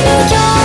の今日